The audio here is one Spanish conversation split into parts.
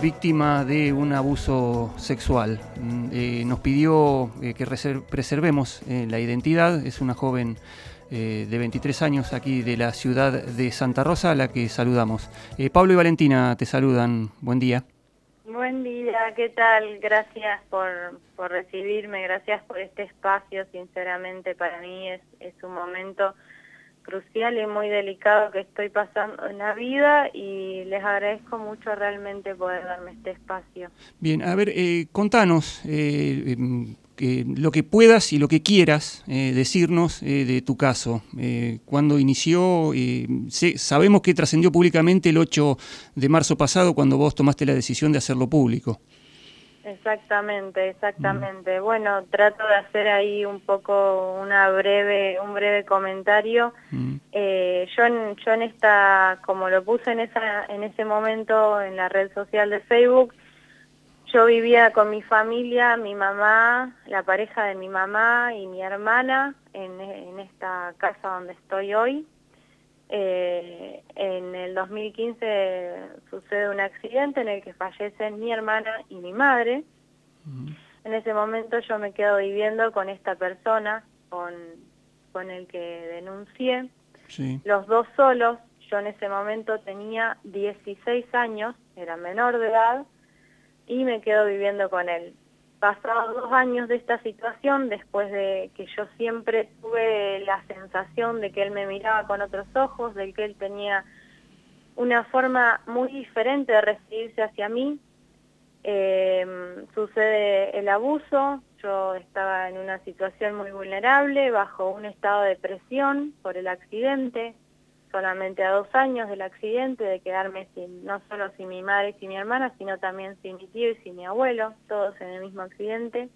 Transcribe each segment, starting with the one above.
víctima de un abuso sexual. Mm, eh, nos pidió eh, que preservemos eh, la identidad. Es una joven de 23 años aquí de la ciudad de Santa Rosa a la que saludamos. Pablo y Valentina te saludan. Buen día. Buen día, ¿qué tal? Gracias por, por recibirme, gracias por este espacio. Sinceramente para mí es, es un momento crucial y muy delicado que estoy pasando en la vida y les agradezco mucho realmente poder darme este espacio. Bien, a ver, eh, contanos eh, em, lo que puedas y lo que quieras eh, decirnos de tu caso. ¿Cuándo inició? sabemos que trascendió públicamente el 8 de marzo pasado cuando vos tomaste la decisión de hacerlo público. Exactamente, exactamente. Bueno, trato de hacer ahí un poco una breve, un breve comentario. Eh, yo, en, yo en esta, como lo puse en esa, en ese momento en la red social de Facebook, yo vivía con mi familia, mi mamá, la pareja de mi mamá y mi hermana en, en esta casa donde estoy hoy. Eh, 2015 sucede un accidente en el que fallecen mi hermana y mi madre. En ese momento yo me quedo viviendo con esta persona, con, con el que denuncié. Los dos solos, yo en ese momento tenía 16 años, era menor de edad, y me quedo viviendo con él pasados dos años de esta situación, después de que yo siempre tuve la sensación de que él me miraba con otros ojos, de que él tenía una forma muy diferente de recibirse hacia mí, em, sucede el abuso, yo estaba en una situación muy vulnerable, bajo un estado de presión por el accidente, solamente a dos años del accidente, de quedarme sin, no solo sin mi madre y sin mi hermana, sino también sin mi tío y sin mi abuelo, todos en el mismo accidente.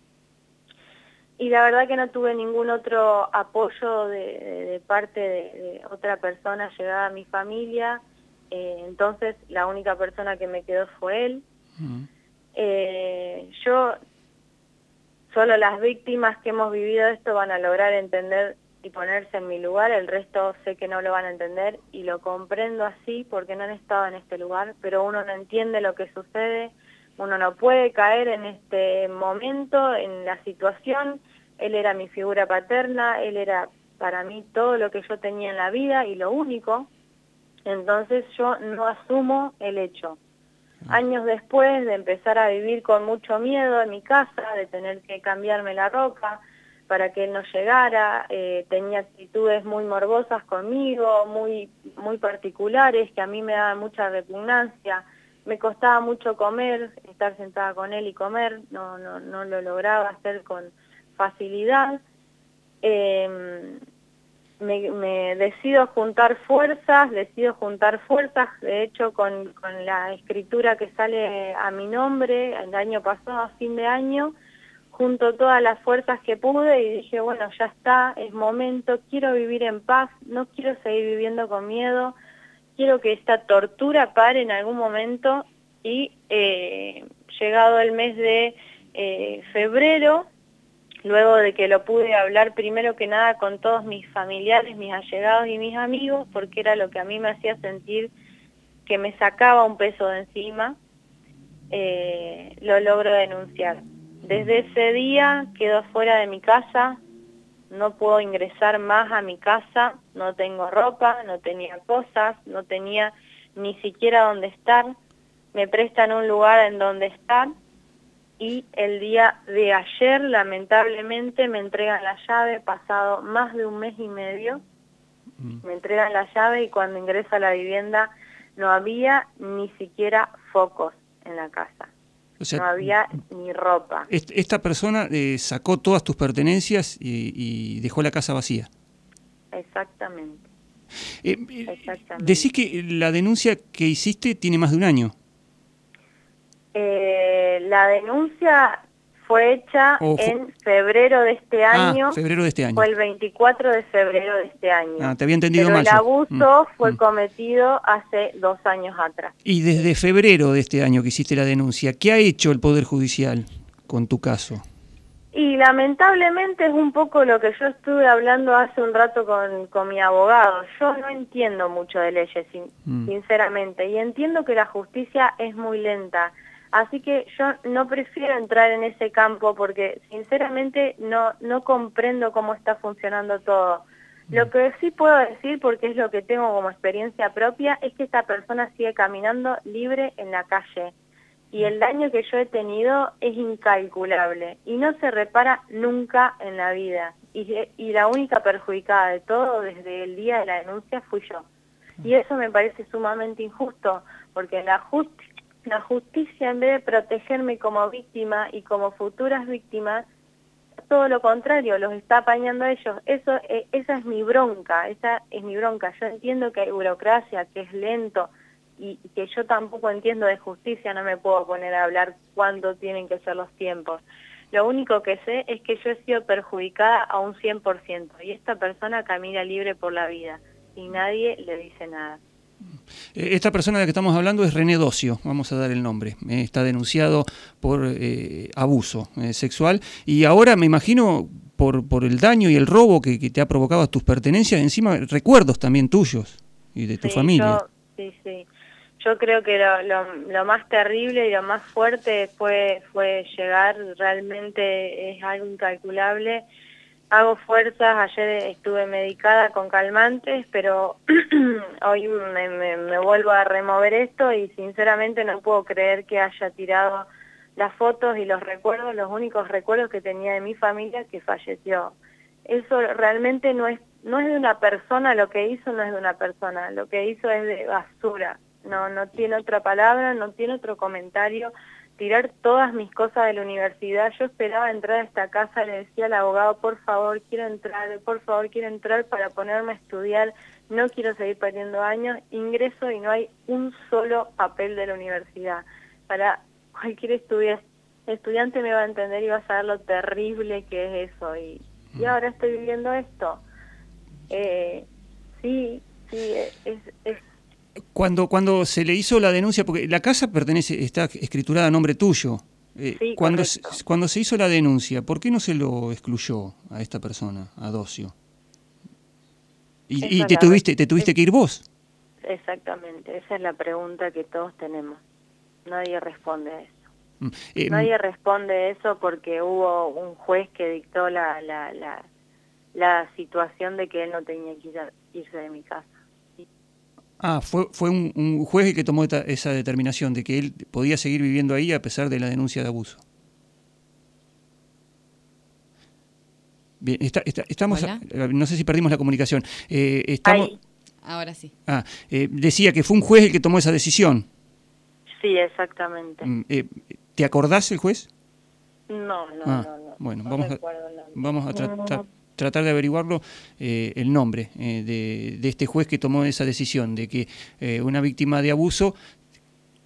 Y la verdad que no tuve ningún otro apoyo de, parte de, otra persona llegada a mi familia, eh, entonces la única persona que me quedó fue él. Eh, yo, solo las víctimas que hemos vivido esto van a lograr entender y ponerse en mi lugar, el resto sé que no lo van a entender y lo comprendo así porque no han estado en este lugar, pero uno no entiende lo que sucede, uno no puede caer en este momento, en la situación, él era mi figura paterna, él era para mí todo lo que yo tenía en la vida y lo único, entonces yo no asumo el hecho. Ah. Años después de empezar a vivir con mucho miedo en mi casa, de tener que cambiarme la ropa, para que él no llegara, eh, tenía actitudes muy morbosas conmigo, muy, muy particulares, que a mí me daban mucha repugnancia, me costaba mucho comer, estar sentada con él y comer, no, no, no lo lograba hacer con facilidad. Em, me, me, decido juntar fuerzas, decido juntar fuerzas, de hecho con, con la escritura que sale a mi nombre el año pasado, a fin de año, junto todas las fuerzas que pude y dije, bueno, ya está, es momento, quiero vivir en paz, no quiero seguir viviendo con miedo, quiero que esta tortura pare en algún momento y eh, llegado el mes de eh, febrero, luego de que lo pude hablar primero que nada con todos mis familiares, mis allegados y mis amigos, porque era lo que a mí me hacía sentir que me sacaba un peso de encima, eh, lo logro denunciar. Desde ese día quedo fuera de mi casa, no puedo ingresar más a mi casa, no tengo ropa, no tenía cosas, no tenía ni siquiera dónde estar, me prestan un lugar en donde estar y el día de ayer lamentablemente me entregan la llave, pasado más de un mes y medio, mm. me entregan la llave y cuando ingreso a la vivienda no había ni siquiera focos en la casa no había ni ropa. Esta persona eh, sacó todas tus pertenencias y, dejó la casa vacía. Exactamente. Eh, eh, Exactamente. Decís que la denuncia que hiciste tiene más de un año. La denuncia fue hecha en febrero de este ah, año. febrero de este año. Fue el 24 de febrero de este año. Ah, te había entendido Pero mal. el abuso mm, fue mm. cometido hace dos años atrás. Y desde febrero de este año que hiciste la denuncia, ¿qué ha hecho el Poder Judicial con tu caso? Y lamentablemente es un poco lo que yo estuve hablando hace un rato con, mi abogado. Yo no entiendo mucho de leyes, mm. sinceramente, y entiendo que la justicia es muy lenta. Así que yo no prefiero entrar en ese campo porque sinceramente no, no comprendo cómo está funcionando todo. Lo mm. que sí puedo decir, porque es lo que tengo como experiencia propia, es que esta persona sigue caminando libre en la calle y el daño que yo he tenido es incalculable y no se repara nunca en la vida. Y, la única perjudicada de todo desde el día de la denuncia fui yo. Y eso me parece sumamente injusto, porque la, la justicia en vez de protegerme como víctima y como futuras víctimas, todo lo contrario, los está apañando a ellos. Eso, eh, esa es mi bronca, esa es mi bronca. Yo entiendo que hay burocracia, que es lento, y que yo tampoco entiendo de justicia, no me puedo poner a hablar cuándo tienen que ser los tiempos. Lo único que sé es que yo he sido perjudicada a un 100% y esta persona camina libre por la vida y nadie le dice nada. Eh, esta persona de la que estamos hablando es René Docio, vamos a dar el nombre. Eh, está denunciado por eh, abuso sexual y ahora me imagino por, por el daño y el robo que, te ha provocado a tus pertenencias, encima recuerdos también tuyos y de tu familia. sí, sí yo creo que lo, más terrible y lo más fuerte fue, fue llegar, realmente es algo incalculable. Hago fuerzas, ayer estuve medicada con calmantes, pero hoy me, vuelvo a remover esto y sinceramente no puedo creer que haya tirado las fotos y los recuerdos, los únicos recuerdos que tenía de mi familia que falleció. Eso realmente no es, no es de una persona, lo que hizo no es de una persona, lo que hizo es de basura no, no tiene otra palabra, no tiene otro comentario, tirar todas mis cosas de la universidad. Yo esperaba entrar a esta casa, le decía al abogado, por favor, quiero entrar, por favor, quiero entrar para ponerme a estudiar, no quiero seguir perdiendo años, ingreso y no hay un solo papel de la universidad. Para cualquier estudiante me va a entender y va a saber lo terrible que es eso. Y, y mm. ahora estoy viviendo esto. Eh, sí, sí, es, es cuando, cuando se le hizo la denuncia, porque la casa pertenece, está escriturada a nombre tuyo. Eh, cuando, se, cuando se hizo la denuncia, ¿por qué no se lo excluyó a esta persona, a Docio? Y, te, tuviste, te tuviste que ir vos. Exactamente, esa es la pregunta que todos tenemos. Nadie responde a eso. Mm, eh, Nadie responde a eso porque hubo un juez que dictó la, la, la, la situación de que él no tenía que irse de mi casa. Ah, fue, fue un, juez el que tomó esa determinación de que él podía seguir viviendo ahí a pesar de la denuncia de abuso. Bien, estamos, no sé si perdimos la comunicación. Eh, estamos, Ahora sí. Ah, eh, decía que fue un juez el que tomó esa decisión. Sí, exactamente. Mm, eh, ¿Te acordás el juez? No, no, ah, no, no. Bueno, vamos, a, vamos a tratar tratar de averiguarlo eh, el nombre eh, de, este juez que tomó esa decisión de que eh, una víctima de abuso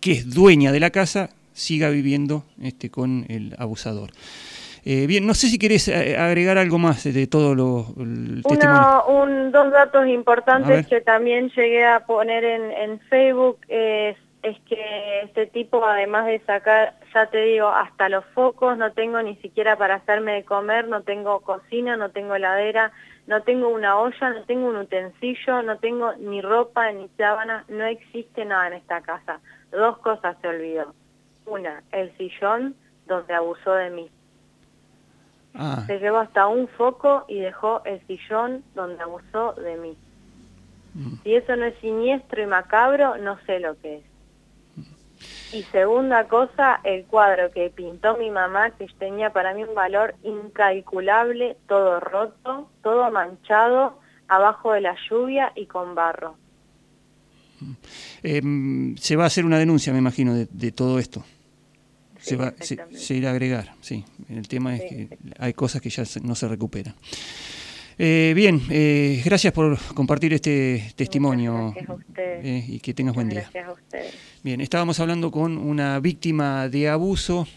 que es dueña de la casa siga viviendo este, con el abusador. bien, no sé si querés agregar algo más de todo lo el testimonio. Un, dos datos importantes que también llegué a poner en, en Facebook es es que este tipo, además de sacar, ya te digo, hasta los focos, no tengo ni siquiera para hacerme de comer, no tengo cocina, no tengo heladera, no tengo una olla, no tengo un utensilio, no tengo ni ropa, ni sábana, no existe nada en esta casa. Dos cosas se olvidó. Una, el sillón donde abusó de mí. Ah. Se llevó hasta un foco y dejó el sillón donde abusó de mí. Mm. Si eso no es siniestro y macabro, no sé lo que es. Y segunda cosa, el cuadro que pintó mi mamá, que tenía para mí un valor incalculable, todo roto, todo manchado, abajo de la lluvia y con barro. Em, se va a hacer una denuncia, me imagino, de, todo esto. se, va, se, irá a agregar, sí. El tema es que hay cosas que ya no se recuperan. Eh, bien, eh, gracias por compartir este testimonio eh, y que tengas buen día. Gracias a ustedes. Bien, estábamos hablando con una víctima de abuso.